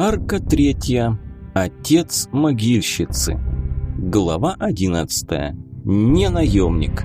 Арка третья. Отец могильщицы. Глава одиннадцатая. Не наемник.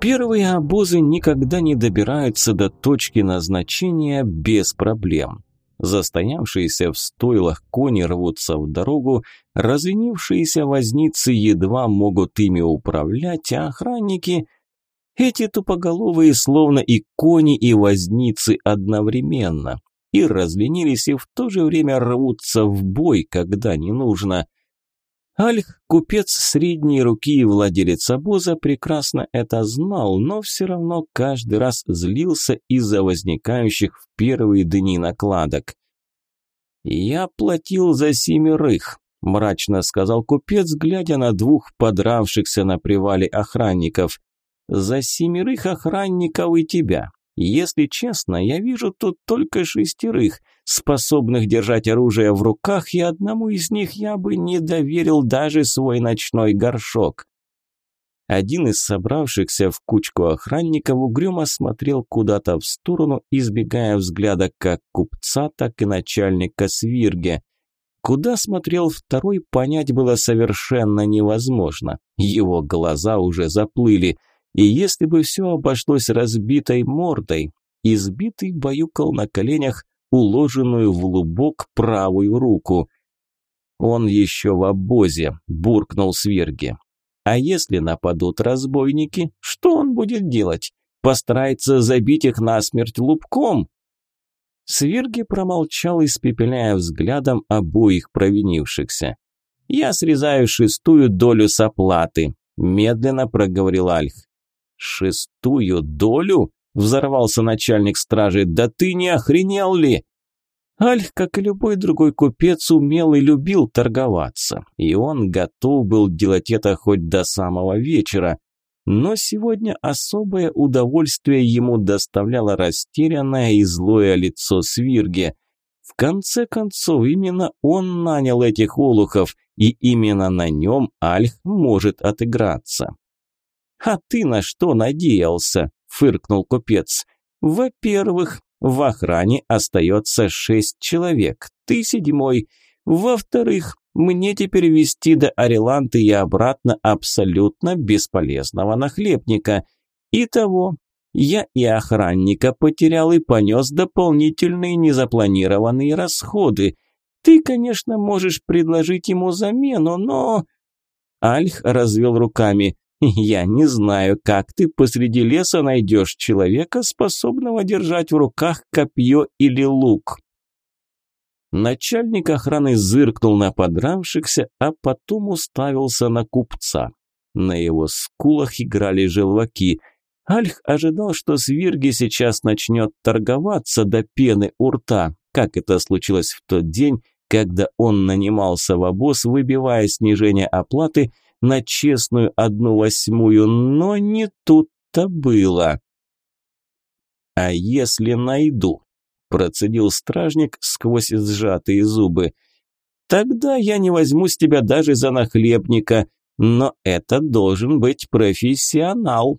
Первые обозы никогда не добираются до точки назначения без проблем. Застоявшиеся в стойлах кони рвутся в дорогу, разленившиеся возницы едва могут ими управлять, а охранники... Эти тупоголовые словно и кони, и возницы одновременно. И разленились, и в то же время рвутся в бой, когда не нужно. Альх, купец средней руки и владелец обоза, прекрасно это знал, но все равно каждый раз злился из-за возникающих в первые дни накладок. «Я платил за семерых», – мрачно сказал купец, глядя на двух подравшихся на привале охранников. «За семерых охранников и тебя. Если честно, я вижу тут только шестерых, способных держать оружие в руках, и одному из них я бы не доверил даже свой ночной горшок. Один из собравшихся в кучку охранников угрюмо смотрел куда-то в сторону, избегая взгляда как купца, так и начальника свирги. Куда смотрел второй, понять было совершенно невозможно. Его глаза уже заплыли – и если бы все обошлось разбитой мордой, избитый баюкал на коленях уложенную в лубок правую руку. «Он еще в обозе», – буркнул Сверги. «А если нападут разбойники, что он будет делать? Постарается забить их насмерть лубком?» Сверги промолчал, испепеляя взглядом обоих провинившихся. «Я срезаю шестую долю с оплаты», – медленно проговорил Альх. «Шестую долю?» – взорвался начальник стражи. «Да ты не охренел ли?» Альх, как и любой другой купец, умел и любил торговаться, и он готов был делать это хоть до самого вечера. Но сегодня особое удовольствие ему доставляло растерянное и злое лицо Свирги. В конце концов, именно он нанял этих олухов, и именно на нем Альх может отыграться. «А ты на что надеялся?» – фыркнул купец. «Во-первых, в охране остается шесть человек, ты седьмой. Во-вторых, мне теперь вести до Ореланты и обратно абсолютно бесполезного нахлебника. Итого, я и охранника потерял и понес дополнительные незапланированные расходы. Ты, конечно, можешь предложить ему замену, но...» Альх развел руками. Я не знаю, как ты посреди леса найдешь человека, способного держать в руках копье или лук. Начальник охраны зыркнул на подравшихся, а потом уставился на купца. На его скулах играли желваки. Альх ожидал, что Свирги сейчас начнет торговаться до пены у рта, как это случилось в тот день, когда он нанимался в обоз, выбивая снижение оплаты – на честную одну восьмую, но не тут-то было. «А если найду?» – процедил стражник сквозь сжатые зубы. «Тогда я не возьму с тебя даже за нахлебника, но это должен быть профессионал».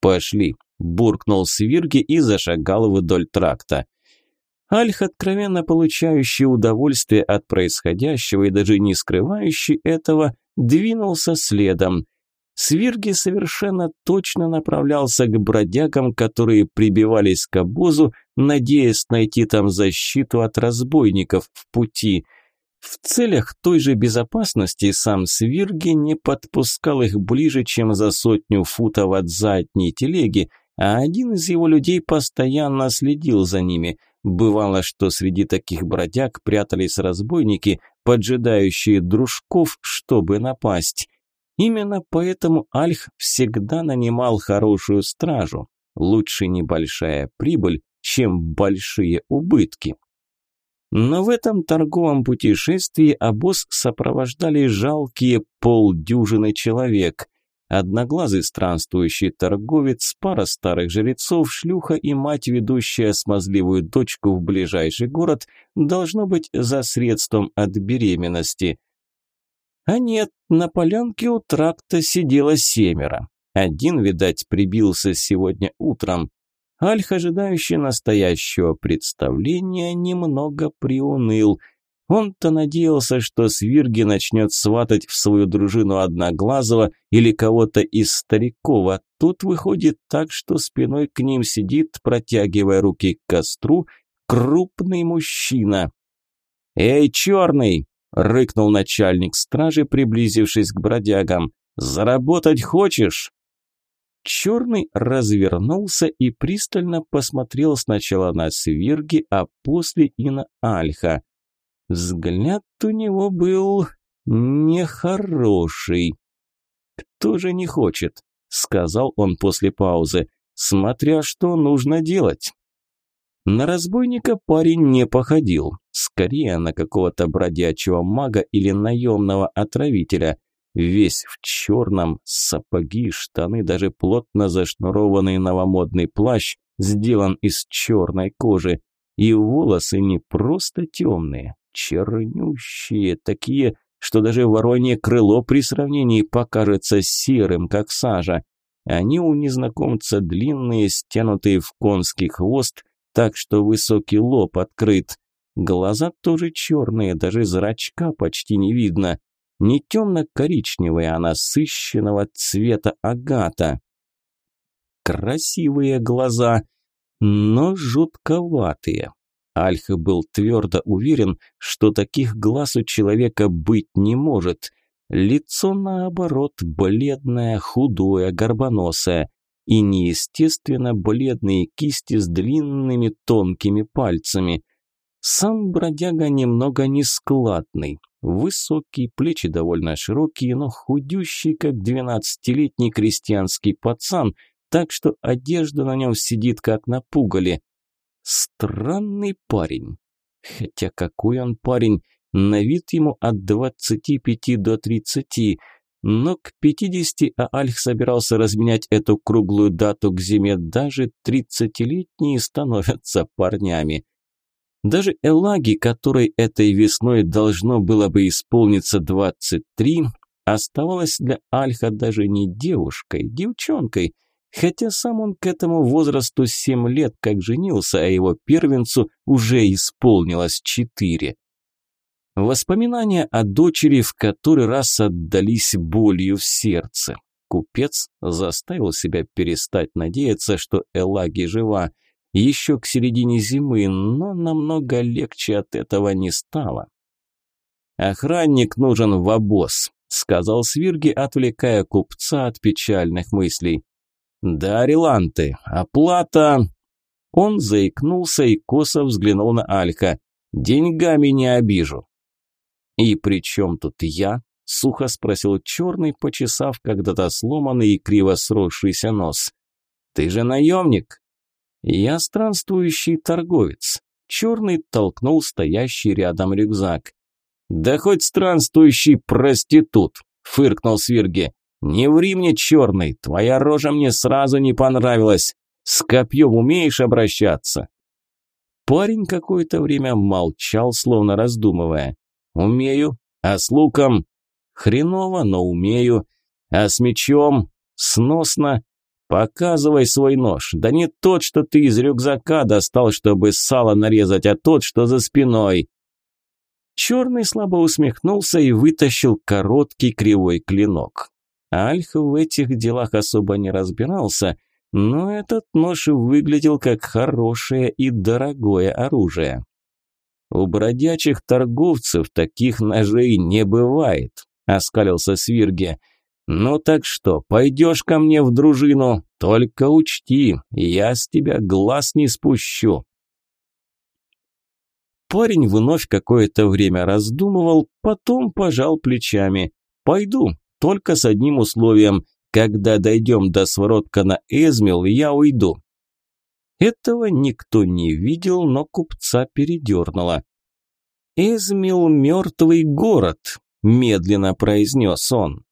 «Пошли», – буркнул Свирги и зашагал вдоль тракта. Альх, откровенно получающий удовольствие от происходящего и даже не скрывающий этого, двинулся следом. Свирги совершенно точно направлялся к бродягам, которые прибивались к обозу, надеясь найти там защиту от разбойников в пути. В целях той же безопасности сам Свирги не подпускал их ближе, чем за сотню футов от задней телеги, а один из его людей постоянно следил за ними. Бывало, что среди таких бродяг прятались разбойники, поджидающие дружков, чтобы напасть. Именно поэтому Альх всегда нанимал хорошую стражу. Лучше небольшая прибыль, чем большие убытки. Но в этом торговом путешествии обоз сопровождали жалкие полдюжины человек. Одноглазый странствующий торговец, пара старых жрецов, шлюха и мать, ведущая смазливую дочку в ближайший город, должно быть за средством от беременности. А нет, на полянке у тракта сидело семеро. Один, видать, прибился сегодня утром. Альх, ожидающий настоящего представления, немного приуныл. Он-то надеялся, что Свирги начнет сватать в свою дружину Одноглазого или кого-то из стариков, а тут выходит так, что спиной к ним сидит, протягивая руки к костру, крупный мужчина. «Эй, черный!» – рыкнул начальник стражи, приблизившись к бродягам. «Заработать хочешь?» Черный развернулся и пристально посмотрел сначала на Свирги, а после и на Альха. Взгляд у него был нехороший. «Кто же не хочет?» – сказал он после паузы. «Смотря что нужно делать». На разбойника парень не походил, скорее на какого-то бродячего мага или наемного отравителя – Весь в черном, сапоги, штаны, даже плотно зашнурованный новомодный плащ сделан из черной кожи. И волосы не просто темные, чернющие, такие, что даже воронье крыло при сравнении покажется серым, как сажа. Они у незнакомца длинные, стянутые в конский хвост, так что высокий лоб открыт. Глаза тоже черные, даже зрачка почти не видно не темно-коричневая, а насыщенного цвета агата. Красивые глаза, но жутковатые. Альха был твердо уверен, что таких глаз у человека быть не может. Лицо, наоборот, бледное, худое, горбоносое и неестественно бледные кисти с длинными тонкими пальцами. Сам бродяга немного нескладный, Высокий, плечи довольно широкие, но худющий, как двенадцатилетний крестьянский пацан, так что одежда на нем сидит как на пугале. Странный парень. Хотя какой он парень, на вид ему от двадцати пяти до тридцати, но к пятидесяти Аальх собирался разменять эту круглую дату к зиме, даже тридцатилетние становятся парнями. Даже Элаги, которой этой весной должно было бы исполниться 23, оставалась для Альха даже не девушкой, девчонкой, хотя сам он к этому возрасту 7 лет как женился, а его первенцу уже исполнилось 4. Воспоминания о дочери в который раз отдались болью в сердце. Купец заставил себя перестать надеяться, что Элаги жива – еще к середине зимы, но намного легче от этого не стало. «Охранник нужен в обоз», – сказал Свирги, отвлекая купца от печальных мыслей. «Да, реланты, оплата...» Он заикнулся и косо взглянул на Алька. «Деньгами не обижу». «И при чем тут я?» – сухо спросил черный, почесав когда-то сломанный и криво сросшийся нос. «Ты же наемник?» «Я странствующий торговец». Черный толкнул стоящий рядом рюкзак. «Да хоть странствующий проститут», – фыркнул Свирги. «Не ври мне, черный, твоя рожа мне сразу не понравилась. С копьем умеешь обращаться?» Парень какое-то время молчал, словно раздумывая. «Умею. А с луком?» «Хреново, но умею. А с мечом?» «Сносно. «Показывай свой нож. Да не тот, что ты из рюкзака достал, чтобы сало нарезать, а тот, что за спиной». Черный слабо усмехнулся и вытащил короткий кривой клинок. Альх в этих делах особо не разбирался, но этот нож выглядел как хорошее и дорогое оружие. «У бродячих торговцев таких ножей не бывает», – оскалился Свирге. «Ну так что, пойдешь ко мне в дружину? Только учти, я с тебя глаз не спущу». Парень вновь какое-то время раздумывал, потом пожал плечами. «Пойду, только с одним условием. Когда дойдем до своротка на Эзмил, я уйду». Этого никто не видел, но купца передернуло. «Эзмил – мертвый город», – медленно произнес он.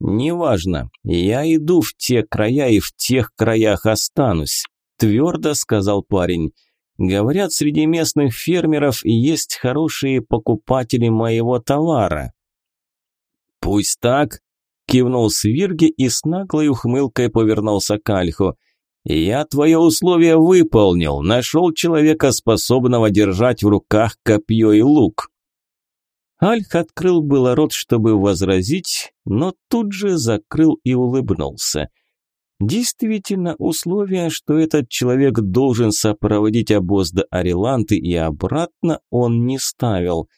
«Неважно, я иду в те края и в тех краях останусь», – твердо сказал парень. «Говорят, среди местных фермеров есть хорошие покупатели моего товара». Пусть так, кивнул Свирги и с наглой ухмылкой повернулся к Альху. «Я твое условие выполнил, нашел человека, способного держать в руках копье и лук». Альх открыл было рот, чтобы возразить, но тут же закрыл и улыбнулся. Действительно, условие, что этот человек должен сопроводить обоз до Ариланты и обратно, он не ставил.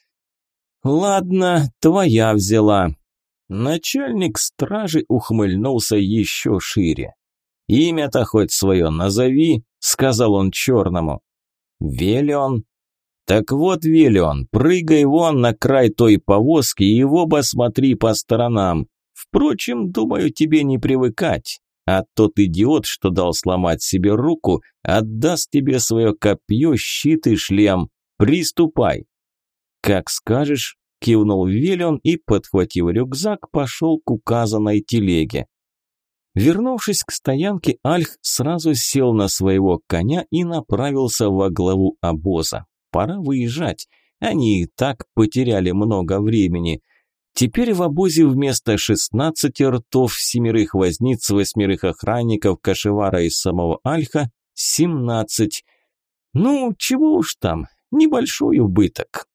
«Ладно, твоя взяла», Начальник стражи ухмыльнулся еще шире. «Имя-то хоть свое назови», – сказал он черному. «Велион». «Так вот, Велион, прыгай вон на край той повозки и в оба смотри по сторонам. Впрочем, думаю, тебе не привыкать. А тот идиот, что дал сломать себе руку, отдаст тебе свое копье, щит и шлем. Приступай». «Как скажешь», кивнул Велион и, подхватив рюкзак, пошел к указанной телеге. Вернувшись к стоянке, Альх сразу сел на своего коня и направился во главу обоза. Пора выезжать. Они и так потеряли много времени. Теперь в обозе вместо шестнадцати ртов, семерых возниц, восьмерых охранников, кошевара и самого Альха семнадцать. Ну, чего уж там, небольшой убыток.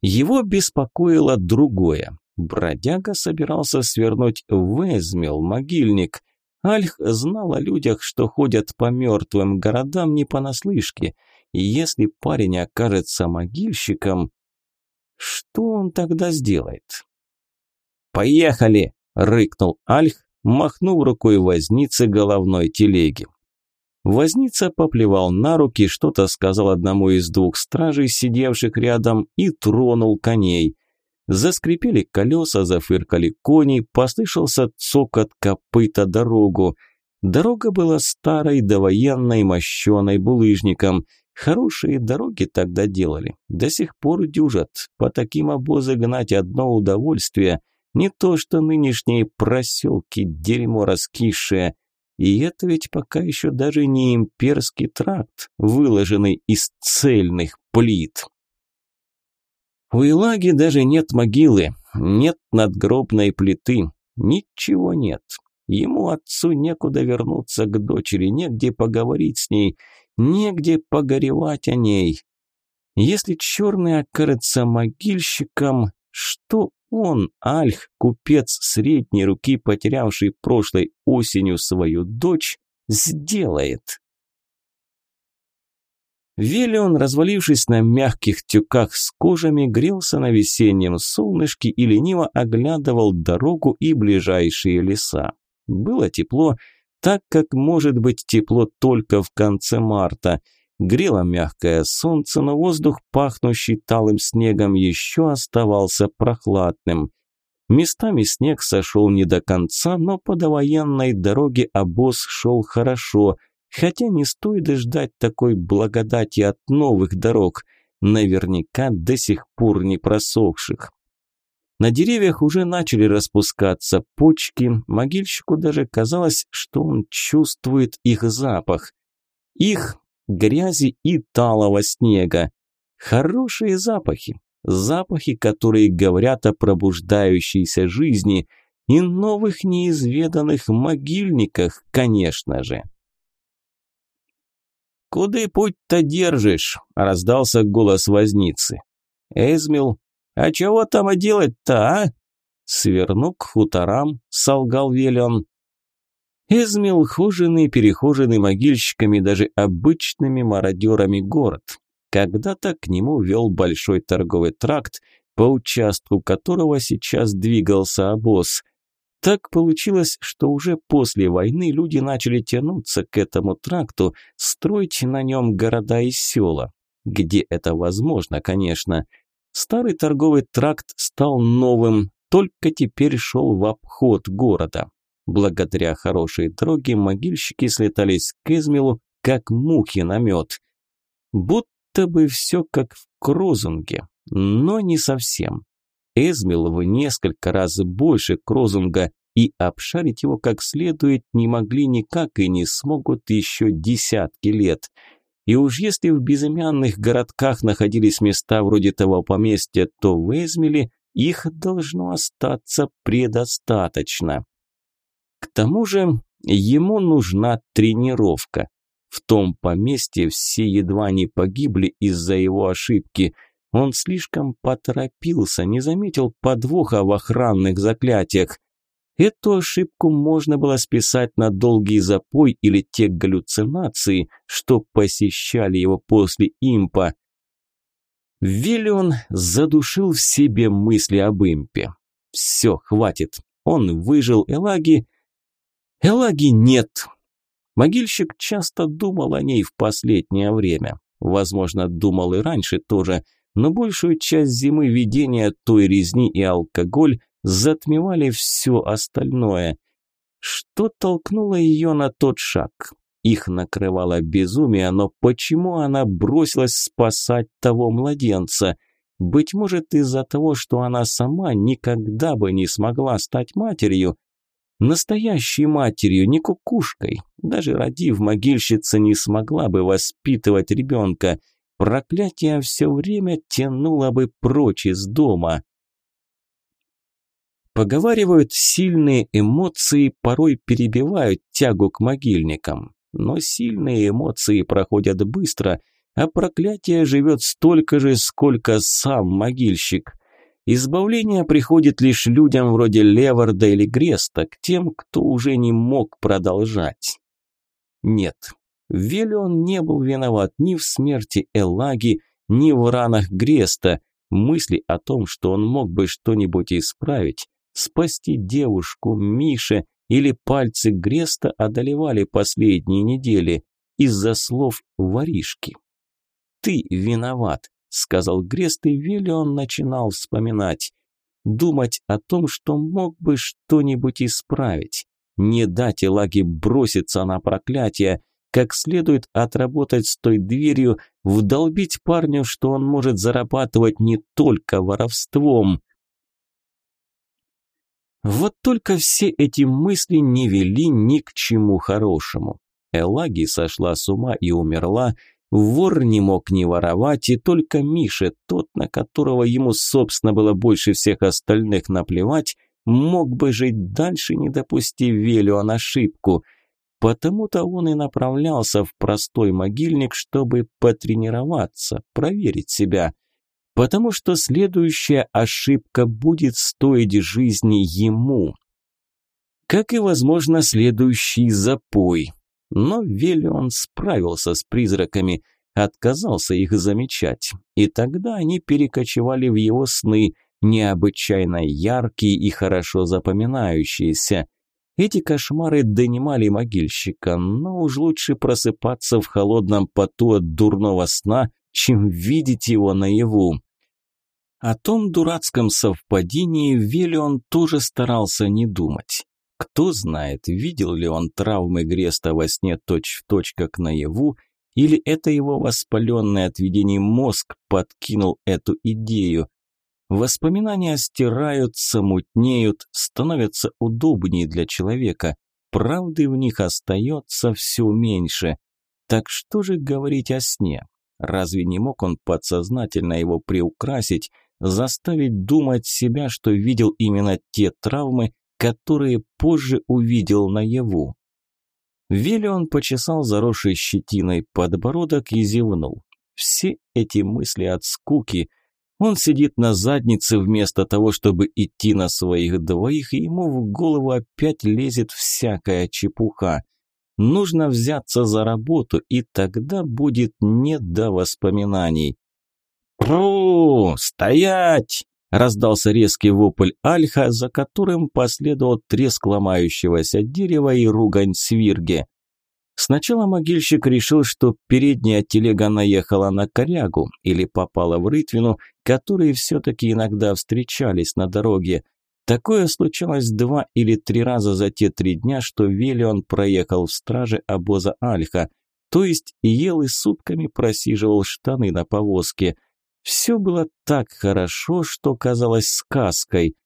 Его беспокоило другое. Бродяга собирался свернуть в Эзмел, могильник. Альх знал о людях, что ходят по мертвым городам не понаслышке. И если парень окажется могильщиком, что он тогда сделает? «Поехали!» – рыкнул Альх, махнув рукой возницы головной телеги. Возница поплевал на руки, что-то сказал одному из двух стражей, сидевших рядом, и тронул коней. Заскрипели колеса, зафыркали кони, послышался цокот копыта дорогу. Дорога была старой, довоенной, мощеной булыжником. Хорошие дороги тогда делали, до сих пор дюжат. По таким обозы гнать одно удовольствие, не то что нынешние проселки, дерьмо раскисшее – и это ведь пока еще даже не имперский тракт, выложенный из цельных плит. У Илаги даже нет могилы, нет надгробной плиты, ничего нет. Ему, отцу, некуда вернуться к дочери, негде поговорить с ней, негде погоревать о ней. Если черный окажется могильщиком, что он, Альх, купец средней руки, потерявший прошлой осенью свою дочь, сделает. Велион, развалившись на мягких тюках с кожами, грелся на весеннем солнышке и лениво оглядывал дорогу и ближайшие леса. Было тепло, так как может быть тепло только в конце марта – Грело мягкое солнце, но воздух, пахнущий талым снегом, еще оставался прохладным. Местами снег сошел не до конца, но по довоенной дороге обоз шел хорошо, хотя не стоит ждать такой благодати от новых дорог, наверняка до сих пор не просохших. На деревьях уже начали распускаться почки, могильщику даже казалось, что он чувствует их запах. Их грязи и талого снега. Хорошие запахи, запахи, которые говорят о пробуждающейся жизни и новых неизведанных могильниках, конечно же. «Куды путь-то держишь?» – раздался голос возницы. «Эзмил, а чего там делать-то, а?» «Сверну к хуторам», – солгал Велион. Измил хоженый, перехоженный могильщиками, даже обычными мародерами город. Когда-то к нему вел большой торговый тракт, по участку которого сейчас двигался обоз. Так получилось, что уже после войны люди начали тянуться к этому тракту, строить на нем города и села. Где это возможно, конечно. Старый торговый тракт стал новым, только теперь шел в обход города. Благодаря хорошей дороге могильщики слетались к Измилу, как мухи на мед. Будто бы все как в Крозунге, но не совсем. Эзмил в несколько раз больше Крозунга, и обшарить его как следует не могли никак и не смогут еще десятки лет. И уж если в безымянных городках находились места вроде того поместья, то в Эзмиле их должно остаться предостаточно. К тому же ему нужна тренировка. В том поместье все едва не погибли из-за его ошибки. Он слишком поторопился, не заметил подвоха в охранных заклятиях. Эту ошибку можно было списать на долгий запой или те галлюцинации, что посещали его после импа. Виллион задушил в себе мысли об импе. Все, хватит. Он выжил Элаги. Элаги нет. Могильщик часто думал о ней в последнее время. Возможно, думал и раньше тоже, но большую часть зимы видения той резни и алкоголь затмевали все остальное. Что толкнуло ее на тот шаг? Их накрывало безумие, но почему она бросилась спасать того младенца? Быть может, из-за того, что она сама никогда бы не смогла стать матерью. Настоящей матерью, не кукушкой. Даже родив, могильщица не смогла бы воспитывать ребенка. Проклятие все время тянуло бы прочь из дома. Поговаривают, сильные эмоции порой перебивают тягу к могильникам. Но сильные эмоции проходят быстро, а проклятие живет столько же, сколько сам могильщик. Избавление приходит лишь людям вроде Леварда или Греста, к тем, кто уже не мог продолжать. Нет, Велион не был виноват ни в смерти Элаги, ни в ранах Греста. Мысли о том, что он мог бы что-нибудь исправить, спасти девушку, Мише или пальцы Греста одолевали последние недели из-за слов воришки. «Ты виноват», – сказал Грест, и Велион начинал вспоминать. Думать о том, что мог бы что-нибудь исправить. Не дать Элаге броситься на проклятие, как следует отработать с той дверью, вдолбить парню, что он может зарабатывать не только воровством. Вот только все эти мысли не вели ни к чему хорошему. Элаги сошла с ума и умерла, вор не мог не воровать, и только Миша, тот, на которого ему, собственно, было больше всех остальных наплевать, мог бы жить дальше, не допустив Велион ошибку. Потому-то он и направлялся в простой могильник, чтобы потренироваться, проверить себя – потому что следующая ошибка будет стоить жизни ему. Как и, возможно, следующий запой. Но Велион справился с призраками, отказался их замечать, и тогда они перекочевали в его сны, необычайно яркие и хорошо запоминающиеся. Эти кошмары донимали могильщика, но уж лучше просыпаться в холодном поту от дурного сна, чем видеть его наяву. О том дурацком совпадении Велион тоже старался не думать. Кто знает, видел ли он травмы Греста во сне точь-в-точь, точь, как наяву, или это его воспаленный от видений мозг подкинул эту идею. Воспоминания стираются, мутнеют, становятся удобнее для человека, правды в них остается все меньше. Так что же говорить о сне? Разве не мог он подсознательно его приукрасить, заставить думать себя, что видел именно те травмы, которые позже увидел наяву. Велион почесал заросший щетиной подбородок и зевнул. Все эти мысли от скуки. Он сидит на заднице вместо того, чтобы идти на своих двоих, и ему в голову опять лезет всякая чепуха. Нужно взяться за работу, и тогда будет не до воспоминаний. «Пру! Стоять!» – раздался резкий вопль Альха, за которым последовал треск ломающегося дерева и ругань свирги. Сначала могильщик решил, что передняя телега наехала на корягу или попала в рытвину, которые все-таки иногда встречались на дороге. Такое случалось два или три раза за те три дня, что Велион проехал в страже обоза Альха, то есть ел и сутками просиживал штаны на повозке – все было так хорошо, что казалось сказкой.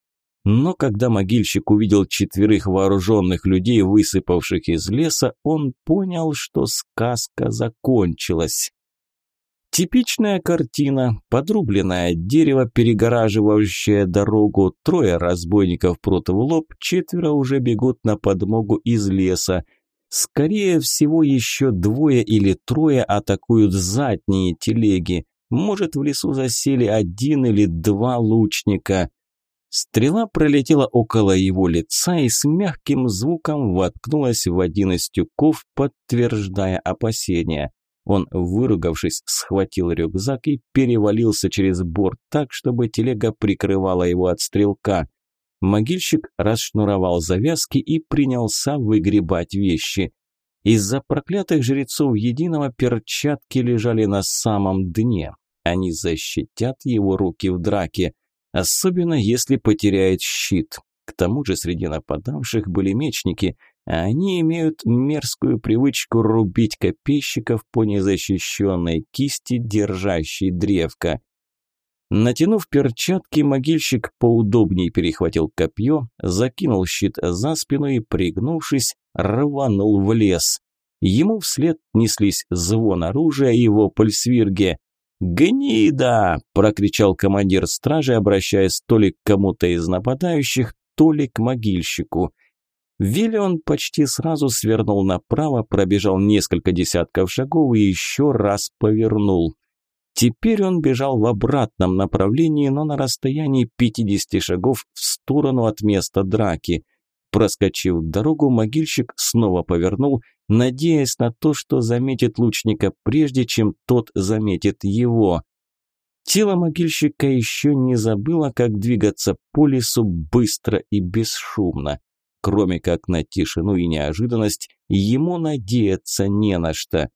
Но когда могильщик увидел четверых вооруженных людей, высыпавших из леса, он понял, что сказка закончилась. Типичная картина, подрубленное дерево, перегораживающее дорогу, трое разбойников против лоб, четверо уже бегут на подмогу из леса. Скорее всего, еще двое или трое атакуют задние телеги. Может, в лесу засели один или два лучника. Стрела пролетела около его лица и с мягким звуком воткнулась в один из тюков, подтверждая опасения. Он, выругавшись, схватил рюкзак и перевалился через борт так, чтобы телега прикрывала его от стрелка. Могильщик расшнуровал завязки и принялся выгребать вещи. Из-за проклятых жрецов единого перчатки лежали на самом дне. Они защитят его руки в драке, особенно если потеряет щит. К тому же среди нападавших были мечники – они имеют мерзкую привычку рубить копейщиков по незащищенной кисти, держащей древко. Натянув перчатки, могильщик поудобнее перехватил копье, закинул щит за спину и, пригнувшись, рванул в лес. Ему вслед неслись звон оружия и вопль свирги. «Гнида!» – прокричал командир стражи, обращаясь то ли к кому-то из нападающих, то ли к могильщику. Виллион почти сразу свернул направо, пробежал несколько десятков шагов и еще раз повернул. Теперь он бежал в обратном направлении, но на расстоянии 50 шагов в сторону от места драки. Проскочив дорогу, могильщик снова повернул, надеясь на то, что заметит лучника прежде, чем тот заметит его. Тело могильщика еще не забыло, как двигаться по лесу быстро и бесшумно. Кроме как на тишину и неожиданность, ему надеяться не на что.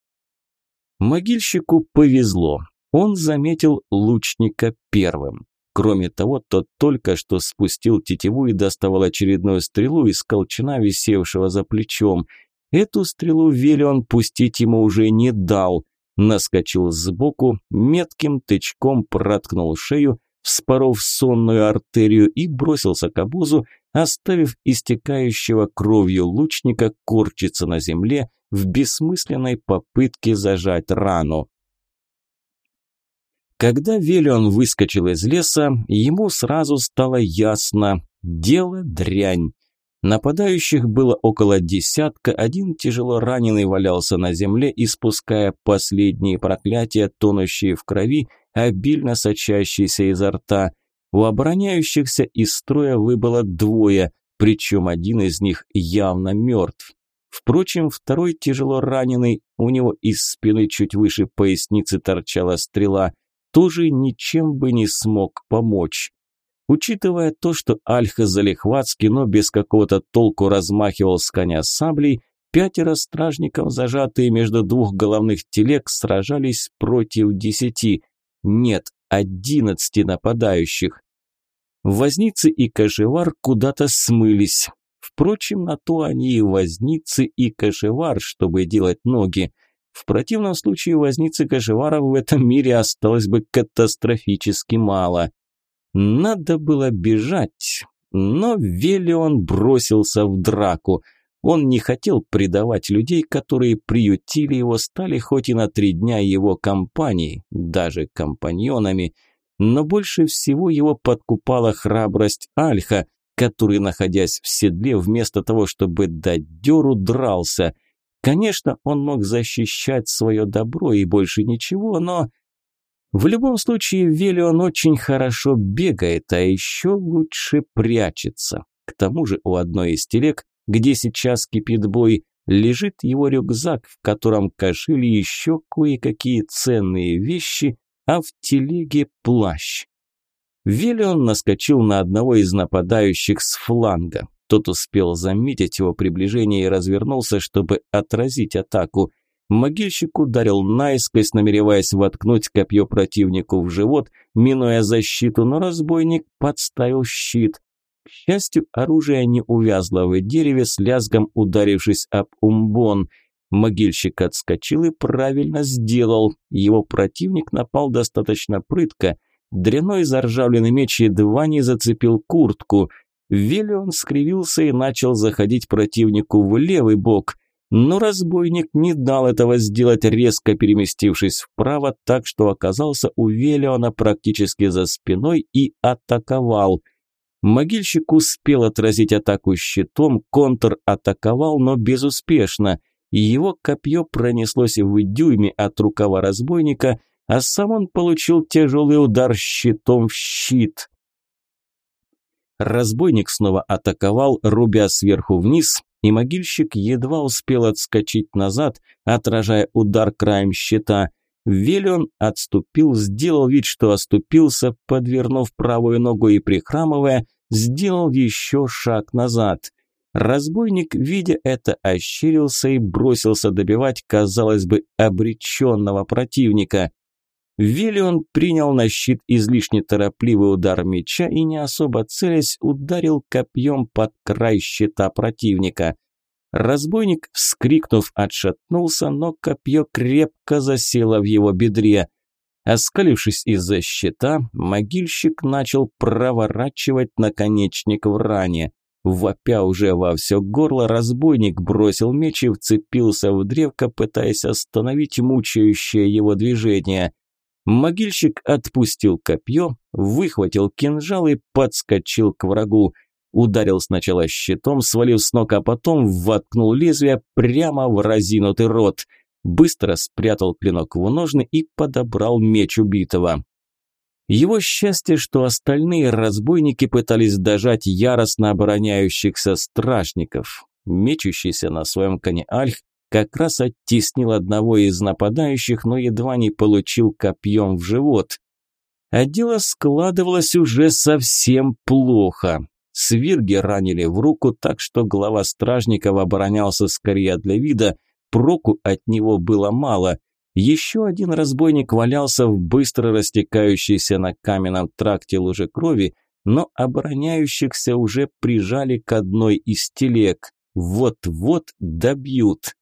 Могильщику повезло. Он заметил лучника первым. Кроме того, тот только что спустил тетиву и доставал очередную стрелу из колчана, висевшего за плечом. Эту стрелу Велион пустить ему уже не дал. Наскочил сбоку, метким тычком проткнул шею, вспоров сонную артерию и бросился к обозу, оставив истекающего кровью лучника корчиться на земле в бессмысленной попытке зажать рану. Когда Велион выскочил из леса, ему сразу стало ясно – дело дрянь. Нападающих было около десятка, один тяжело раненый валялся на земле, испуская последние проклятия, тонущие в крови, обильно сочащиеся изо рта – у обороняющихся из строя выбыло двое, причем один из них явно мертв. Впрочем, второй тяжело раненый, у него из спины чуть выше поясницы торчала стрела, тоже ничем бы не смог помочь. Учитывая то, что Альха залихватски, но без какого-то толку размахивал с коня саблей, пятеро стражников, зажатые между двух головных телег, сражались против десяти. Нет, одиннадцати нападающих. Возницы и кожевар куда-то смылись. Впрочем, на то они и возницы, и кожевар, чтобы делать ноги. В противном случае возницы кожеваров в этом мире осталось бы катастрофически мало. Надо было бежать, но Велион бросился в драку. Он не хотел предавать людей, которые приютили его, стали хоть и на три дня его компанией, даже компаньонами – но больше всего его подкупала храбрость Альха, который, находясь в седле, вместо того, чтобы дать дёру, дрался. Конечно, он мог защищать свое добро и больше ничего, но... В любом случае, Велион очень хорошо бегает, а еще лучше прячется. К тому же у одной из телег, где сейчас кипит бой, лежит его рюкзак, в котором кошели еще кое-какие ценные вещи, а в телеге плащ. Велион наскочил на одного из нападающих с фланга. Тот успел заметить его приближение и развернулся, чтобы отразить атаку. Могильщик ударил наискось, намереваясь воткнуть копье противнику в живот, минуя защиту, но разбойник подставил щит. К счастью, оружие не увязло в дереве, с лязгом ударившись об умбон – Могильщик отскочил и правильно сделал. Его противник напал достаточно прытко. Дряной заржавленный меч едва не зацепил куртку. Велион скривился и начал заходить противнику в левый бок. Но разбойник не дал этого сделать, резко переместившись вправо, так что оказался у Велиона практически за спиной и атаковал. Могильщик успел отразить атаку щитом, контр атаковал, но безуспешно. Его копье пронеслось в дюйме от рукава разбойника, а сам он получил тяжелый удар щитом в щит. Разбойник снова атаковал, рубя сверху вниз, и могильщик едва успел отскочить назад, отражая удар краем щита. Велион отступил, сделал вид, что оступился, подвернув правую ногу и прихрамывая, сделал еще шаг назад. Разбойник, видя это, ощерился и бросился добивать, казалось бы, обреченного противника. Велион принял на щит излишне торопливый удар меча и, не особо целясь, ударил копьем под край щита противника. Разбойник, вскрикнув, отшатнулся, но копье крепко засело в его бедре. Оскалившись из-за щита, могильщик начал проворачивать наконечник в ране. Вопя уже во все горло, разбойник бросил меч и вцепился в древко, пытаясь остановить мучающее его движение – Могильщик отпустил копье, выхватил кинжал и подскочил к врагу. Ударил сначала щитом, свалив с ног, а потом воткнул лезвие прямо в разинутый рот. Быстро спрятал клинок в ножны и подобрал меч убитого. Его счастье, что остальные разбойники пытались дожать яростно обороняющихся стражников. Мечущийся на своем коне Альх как раз оттеснил одного из нападающих, но едва не получил копьем в живот. А дело складывалось уже совсем плохо. Свирги ранили в руку, так что глава стражников оборонялся скорее для вида, проку от него было мало. Еще один разбойник валялся в быстро растекающейся на каменном тракте луже крови, но обороняющихся уже прижали к одной из телег. Вот-вот добьют.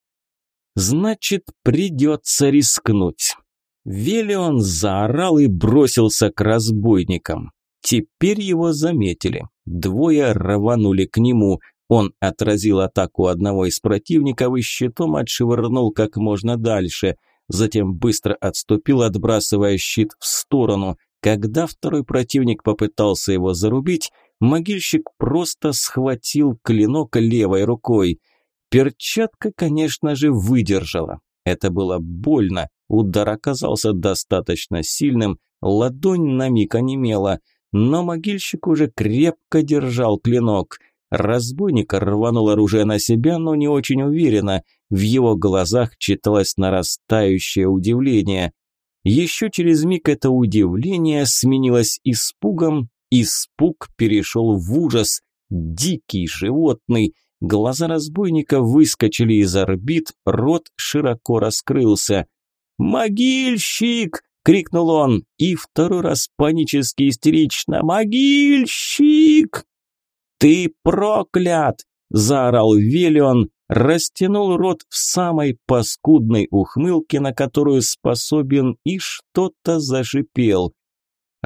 Значит, придется рискнуть. Велион заорал и бросился к разбойникам. Теперь его заметили. Двое рванули к нему. Он отразил атаку одного из противников и щитом отшвырнул как можно дальше. Затем быстро отступил, отбрасывая щит в сторону. Когда второй противник попытался его зарубить, могильщик просто схватил клинок левой рукой – Перчатка, конечно же, выдержала. Это было больно, удар оказался достаточно сильным, ладонь на миг онемела, но могильщик уже крепко держал клинок. Разбойник рванул оружие на себя, но не очень уверенно. В его глазах читалось нарастающее удивление. Еще через миг это удивление сменилось испугом, испуг перешел в ужас. Дикий животный, Глаза разбойника выскочили из орбит, рот широко раскрылся. «Могильщик!» – крикнул он, и второй раз панически истерично. «Могильщик!» «Ты проклят!» – заорал Велион, растянул рот в самой паскудной ухмылке, на которую способен, и что-то зашипел.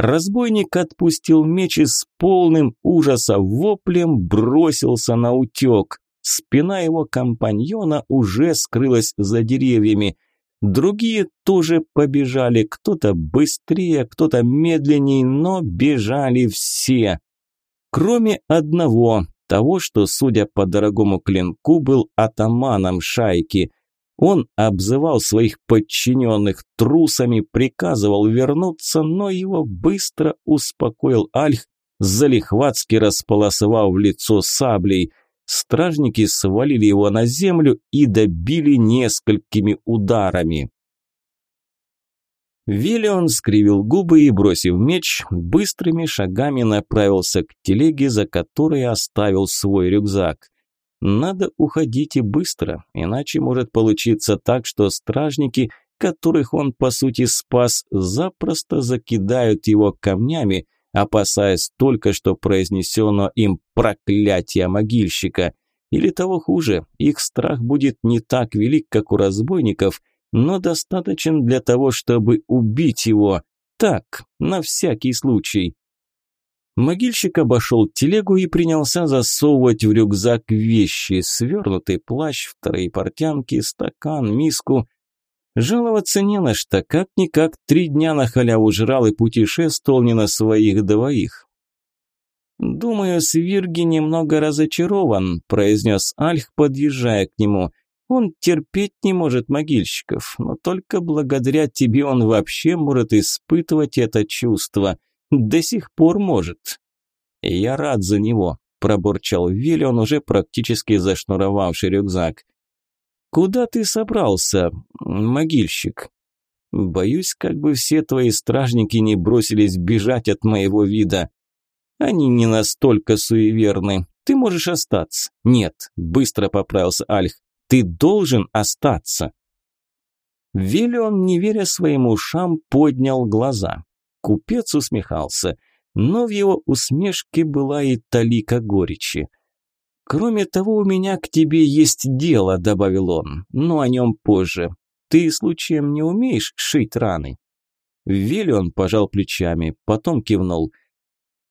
Разбойник отпустил меч и с полным ужаса воплем бросился на утек. Спина его компаньона уже скрылась за деревьями. Другие тоже побежали, кто-то быстрее, кто-то медленнее, но бежали все. Кроме одного, того, что, судя по дорогому клинку, был атаманом шайки. Он обзывал своих подчиненных трусами, приказывал вернуться, но его быстро успокоил Альх, залихватски располосовав лицо саблей. Стражники свалили его на землю и добили несколькими ударами. Виллион скривил губы и, бросив меч, быстрыми шагами направился к телеге, за которой оставил свой рюкзак. Надо уходить и быстро, иначе может получиться так, что стражники, которых он по сути спас, запросто закидают его камнями, опасаясь только что произнесенного им проклятия могильщика. Или того хуже, их страх будет не так велик, как у разбойников, но достаточен для того, чтобы убить его. Так, на всякий случай. Могильщик обошел телегу и принялся засовывать в рюкзак вещи, свернутый плащ, вторые портянки, стакан, миску. Жаловаться не на что, как-никак три дня на халяву жрал и путешествовал не на своих двоих. «Думаю, Свирги немного разочарован», – произнес Альх, подъезжая к нему. «Он терпеть не может могильщиков, но только благодаря тебе он вообще может испытывать это чувство. До сих пор может. Я рад за него, пробурчал Виллион, уже практически зашнуровавший рюкзак. Куда ты собрался, могильщик? Боюсь, как бы все твои стражники не бросились бежать от моего вида. Они не настолько суеверны. Ты можешь остаться. Нет, быстро поправился Альх. Ты должен остаться. Виллион, не веря своим ушам, поднял глаза. Купец усмехался, но в его усмешке была и талика горечи. «Кроме того, у меня к тебе есть дело», – добавил он, – «но о нем позже. Ты случаем не умеешь шить раны?» Виллион пожал плечами, потом кивнул.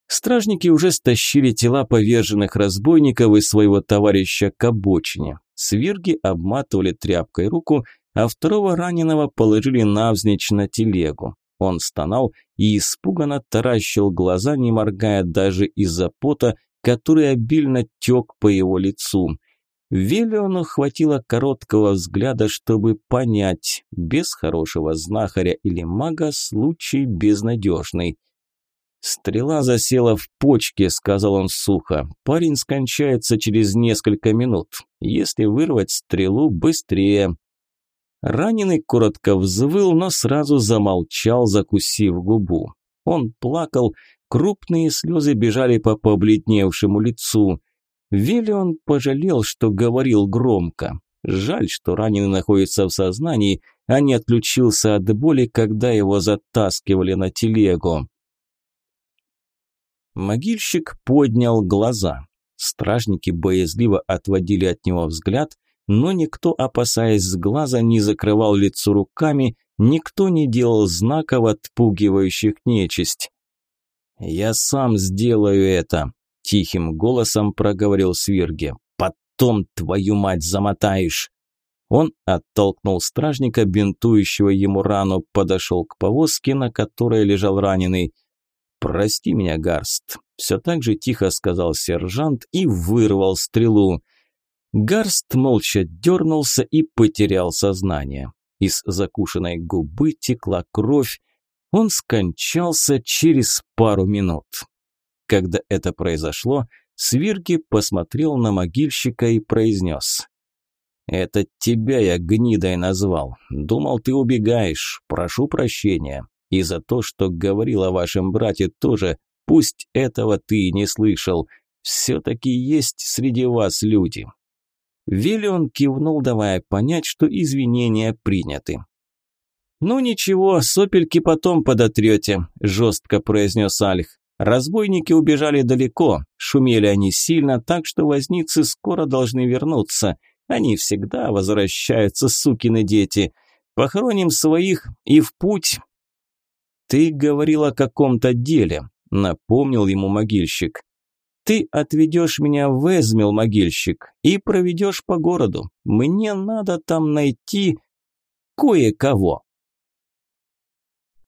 Стражники уже стащили тела поверженных разбойников и своего товарища к обочине. Свирги обматывали тряпкой руку, а второго раненого положили навзничь на телегу. Он стонал и испуганно таращил глаза, не моргая даже из-за пота, который обильно тек по его лицу. Велиону хватило короткого взгляда, чтобы понять, без хорошего знахаря или мага случай безнадежный. «Стрела засела в почке», – сказал он сухо. «Парень скончается через несколько минут. Если вырвать стрелу, быстрее. Раненый коротко взвыл, но сразу замолчал, закусив губу. Он плакал, крупные слезы бежали по побледневшему лицу. Велион пожалел, что говорил громко. Жаль, что раненый находится в сознании, а не отключился от боли, когда его затаскивали на телегу. Могильщик поднял глаза. Стражники боязливо отводили от него взгляд, но никто, опасаясь с глаза, не закрывал лицо руками, никто не делал знаков, отпугивающих нечисть. «Я сам сделаю это», – тихим голосом проговорил Свирге. «Потом твою мать замотаешь». Он оттолкнул стражника, бинтующего ему рану, подошел к повозке, на которой лежал раненый. «Прости меня, Гарст», – все так же тихо сказал сержант и вырвал стрелу. Гарст молча дернулся и потерял сознание. Из закушенной губы текла кровь. Он скончался через пару минут. Когда это произошло, Свирги посмотрел на могильщика и произнес. «Это тебя я гнидой назвал. Думал, ты убегаешь. Прошу прощения. И за то, что говорил о вашем брате тоже. Пусть этого ты не слышал. Все-таки есть среди вас люди. Виллион кивнул, давая понять, что извинения приняты. «Ну ничего, сопельки потом подотрете», – жестко произнес Альх. «Разбойники убежали далеко, шумели они сильно, так что возницы скоро должны вернуться. Они всегда возвращаются, сукины дети. Похороним своих и в путь». «Ты говорил о каком-то деле», – напомнил ему могильщик. Ты отведешь меня в Эзмил, могильщик, и проведешь по городу. Мне надо там найти кое-кого.